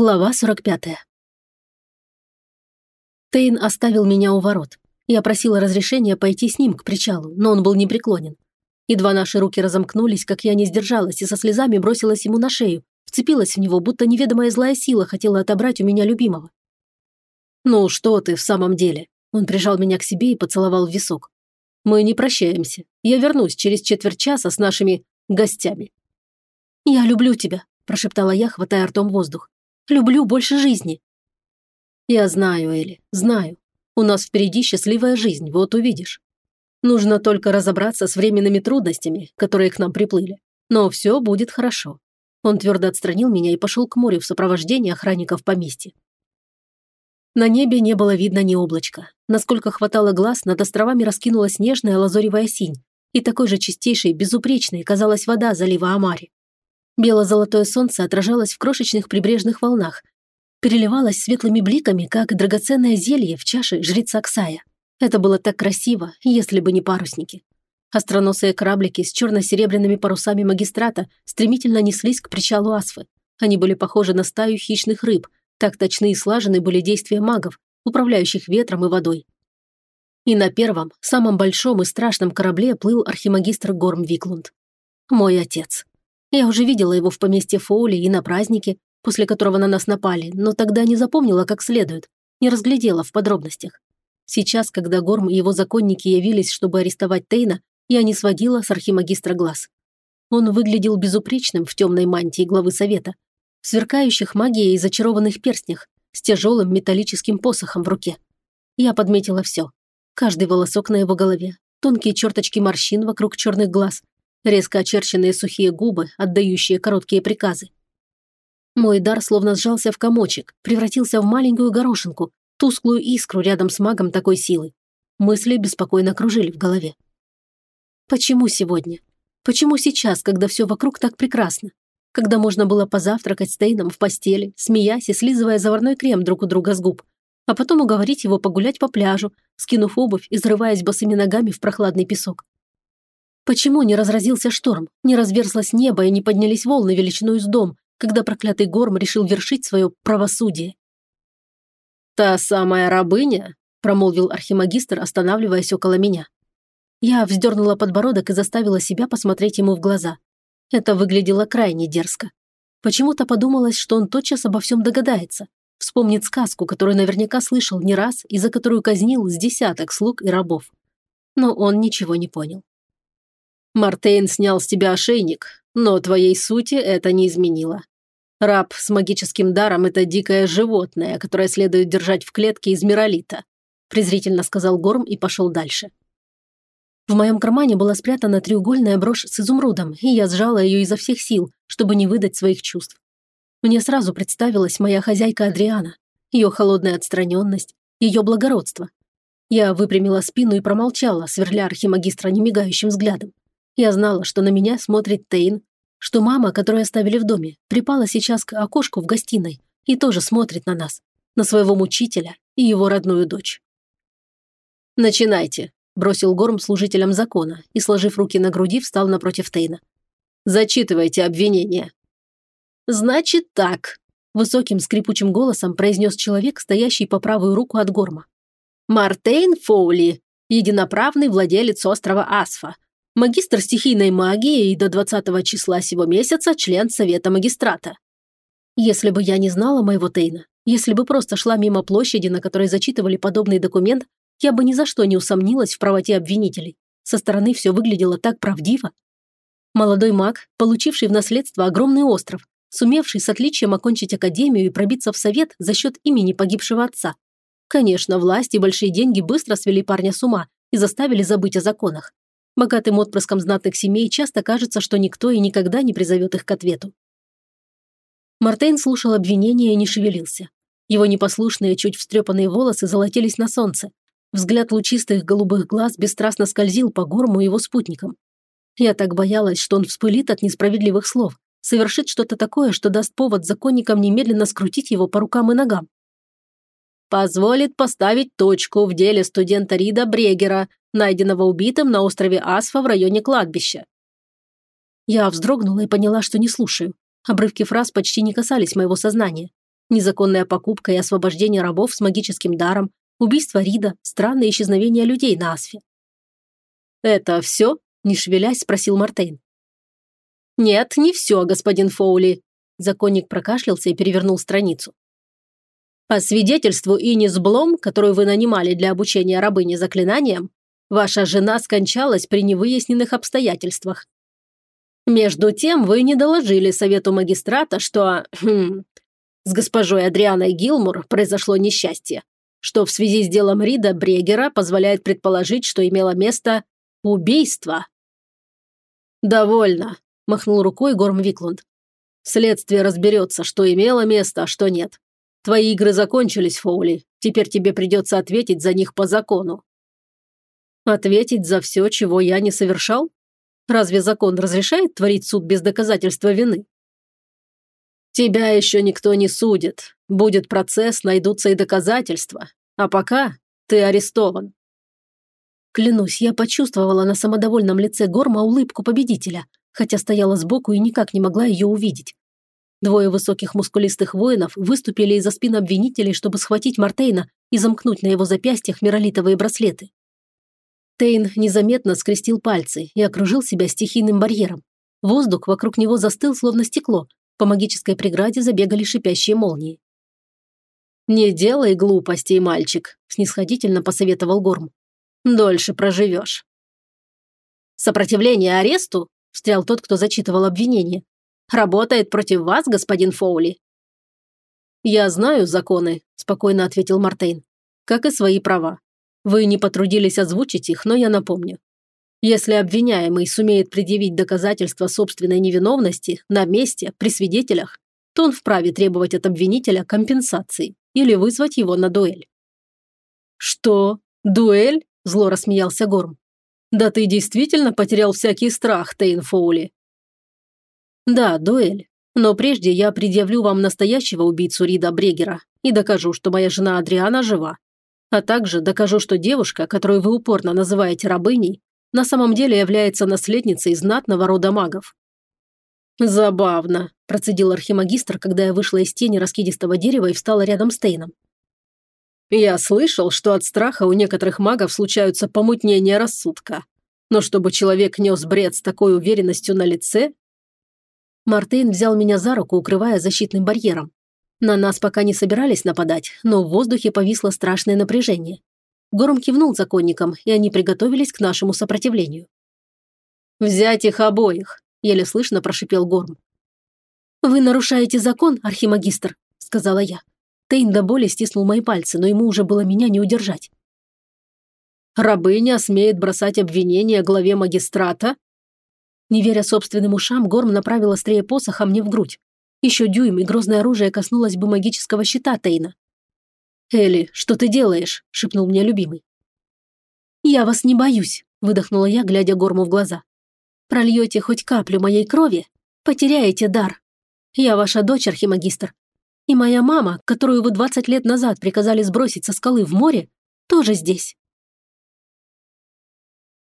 Глава 45. Тейн оставил меня у ворот. Я просила разрешения пойти с ним к причалу, но он был непреклонен. Едва наши руки разомкнулись, как я не сдержалась и со слезами бросилась ему на шею, вцепилась в него, будто неведомая злая сила хотела отобрать у меня любимого. «Ну что ты в самом деле?» Он прижал меня к себе и поцеловал в висок. «Мы не прощаемся. Я вернусь через четверть часа с нашими гостями». «Я люблю тебя», – прошептала я, хватая ртом воздух. Люблю больше жизни». «Я знаю, Элли, знаю. У нас впереди счастливая жизнь, вот увидишь. Нужно только разобраться с временными трудностями, которые к нам приплыли. Но все будет хорошо». Он твердо отстранил меня и пошел к морю в сопровождении охранников поместья. На небе не было видно ни облачка. Насколько хватало глаз, над островами раскинулась нежная лазоревая синь, и такой же чистейшей, безупречной казалась вода залива Амари. Бело-золотое солнце отражалось в крошечных прибрежных волнах, переливалось светлыми бликами, как драгоценное зелье в чаше жреца Ксая. Это было так красиво, если бы не парусники. Остроносые кораблики с черно-серебряными парусами магистрата стремительно неслись к причалу Асфы. Они были похожи на стаю хищных рыб, так точны и слажены были действия магов, управляющих ветром и водой. И на первом, самом большом и страшном корабле плыл архимагистр Горм Виклунд. Мой отец. Я уже видела его в поместье Фоули и на празднике, после которого на нас напали, но тогда не запомнила как следует, не разглядела в подробностях. Сейчас, когда Горм и его законники явились, чтобы арестовать Тейна, я не сводила с архимагистра глаз. Он выглядел безупречным в темной мантии главы совета, в сверкающих магией и зачарованных перстнях, с тяжелым металлическим посохом в руке. Я подметила все. Каждый волосок на его голове, тонкие черточки морщин вокруг черных глаз, резко очерченные сухие губы, отдающие короткие приказы. Мой дар словно сжался в комочек, превратился в маленькую горошинку, тусклую искру рядом с магом такой силы. Мысли беспокойно кружили в голове. Почему сегодня? Почему сейчас, когда все вокруг так прекрасно? Когда можно было позавтракать с Тейном в постели, смеясь и слизывая заварной крем друг у друга с губ, а потом уговорить его погулять по пляжу, скинув обувь и взрываясь босыми ногами в прохладный песок. Почему не разразился шторм, не разверзлось небо и не поднялись волны величиной с дом, когда проклятый Горм решил вершить свое правосудие? «Та самая рабыня?» – промолвил архимагистр, останавливаясь около меня. Я вздернула подбородок и заставила себя посмотреть ему в глаза. Это выглядело крайне дерзко. Почему-то подумалось, что он тотчас обо всем догадается. Вспомнит сказку, которую наверняка слышал не раз и за которую казнил с десяток слуг и рабов. Но он ничего не понял. Мартейн снял с тебя ошейник, но твоей сути это не изменило. Раб с магическим даром – это дикое животное, которое следует держать в клетке из миролита», презрительно сказал Горм и пошел дальше. В моем кармане была спрятана треугольная брошь с изумрудом, и я сжала ее изо всех сил, чтобы не выдать своих чувств. Мне сразу представилась моя хозяйка Адриана, ее холодная отстраненность, ее благородство. Я выпрямила спину и промолчала, сверля архимагистра немигающим взглядом. Я знала, что на меня смотрит Тейн, что мама, которую оставили в доме, припала сейчас к окошку в гостиной и тоже смотрит на нас, на своего мучителя и его родную дочь. «Начинайте», – бросил Горм служителям закона и, сложив руки на груди, встал напротив Тейна. «Зачитывайте обвинение». «Значит так», – высоким скрипучим голосом произнес человек, стоящий по правую руку от Горма. «Мартейн Фоули, единоправный владелец острова Асфа, магистр стихийной магии и до 20 числа сего месяца член Совета магистрата. Если бы я не знала моего Тейна, если бы просто шла мимо площади, на которой зачитывали подобный документ, я бы ни за что не усомнилась в правоте обвинителей. Со стороны все выглядело так правдиво. Молодой маг, получивший в наследство огромный остров, сумевший с отличием окончить академию и пробиться в совет за счет имени погибшего отца. Конечно, власть и большие деньги быстро свели парня с ума и заставили забыть о законах. Богатым отпрыском знатных семей часто кажется, что никто и никогда не призовет их к ответу. Мартейн слушал обвинения и не шевелился. Его непослушные, чуть встрепанные волосы золотились на солнце. Взгляд лучистых голубых глаз бесстрастно скользил по горму его спутникам. Я так боялась, что он вспылит от несправедливых слов, совершит что-то такое, что даст повод законникам немедленно скрутить его по рукам и ногам позволит поставить точку в деле студента Рида Брегера, найденного убитым на острове Асфа в районе кладбища. Я вздрогнула и поняла, что не слушаю. Обрывки фраз почти не касались моего сознания. Незаконная покупка и освобождение рабов с магическим даром, убийство Рида, странное исчезновение людей на Асфе. «Это все?» – не шевелясь, спросил Мартейн. «Нет, не все, господин Фоули». Законник прокашлялся и перевернул страницу. По свидетельству Инис Блом, которую вы нанимали для обучения рабыни заклинаниям, ваша жена скончалась при невыясненных обстоятельствах. Между тем вы не доложили совету магистрата, что хм, с госпожой Адрианой Гилмур произошло несчастье, что в связи с делом Рида Брегера позволяет предположить, что имело место убийство. «Довольно», – махнул рукой Горм Виклунд. «Следствие разберется, что имело место, а что нет. Твои игры закончились, Фоули. Теперь тебе придется ответить за них по закону». «Ответить за все, чего я не совершал? Разве закон разрешает творить суд без доказательства вины?» «Тебя еще никто не судит. Будет процесс, найдутся и доказательства. А пока ты арестован». Клянусь, я почувствовала на самодовольном лице Горма улыбку победителя, хотя стояла сбоку и никак не могла ее увидеть. Двое высоких мускулистых воинов выступили из-за спин обвинителей, чтобы схватить Мартейна и замкнуть на его запястьях миролитовые браслеты. Тейн незаметно скрестил пальцы и окружил себя стихийным барьером. Воздух вокруг него застыл, словно стекло. По магической преграде забегали шипящие молнии. «Не делай глупостей, мальчик», – снисходительно посоветовал Горм. «Дольше проживешь». «Сопротивление аресту?» – встрял тот, кто зачитывал обвинение. Работает против вас, господин Фоули?» «Я знаю законы», – спокойно ответил Мартейн. «Как и свои права. Вы не потрудились озвучить их, но я напомню. Если обвиняемый сумеет предъявить доказательства собственной невиновности на месте, при свидетелях, то он вправе требовать от обвинителя компенсации или вызвать его на дуэль». «Что? Дуэль?» – зло рассмеялся Горм. «Да ты действительно потерял всякий страх, Тейн Фоули. «Да, дуэль. Но прежде я предъявлю вам настоящего убийцу Рида Брегера и докажу, что моя жена Адриана жива. А также докажу, что девушка, которую вы упорно называете рабыней, на самом деле является наследницей знатного рода магов». «Забавно», – процедил архимагистр, когда я вышла из тени раскидистого дерева и встала рядом с Тейном. «Я слышал, что от страха у некоторых магов случаются помутнения рассудка. Но чтобы человек нес бред с такой уверенностью на лице, Мартейн взял меня за руку, укрывая защитным барьером. На нас пока не собирались нападать, но в воздухе повисло страшное напряжение. Горм кивнул законникам, и они приготовились к нашему сопротивлению. «Взять их обоих!» – еле слышно прошипел Горм. «Вы нарушаете закон, архимагистр», – сказала я. Тейн до боли стиснул мои пальцы, но ему уже было меня не удержать. «Рабыня смеет бросать обвинения главе магистрата?» Не веря собственным ушам, Горм направил острее посоха мне в грудь. Еще дюйм, и грозное оружие коснулось бы магического щита Тейна. «Элли, что ты делаешь?» – шепнул мне любимый. «Я вас не боюсь», – выдохнула я, глядя Горму в глаза. «Прольете хоть каплю моей крови, потеряете дар. Я ваша дочь, архимагистр. И моя мама, которую вы 20 лет назад приказали сбросить со скалы в море, тоже здесь».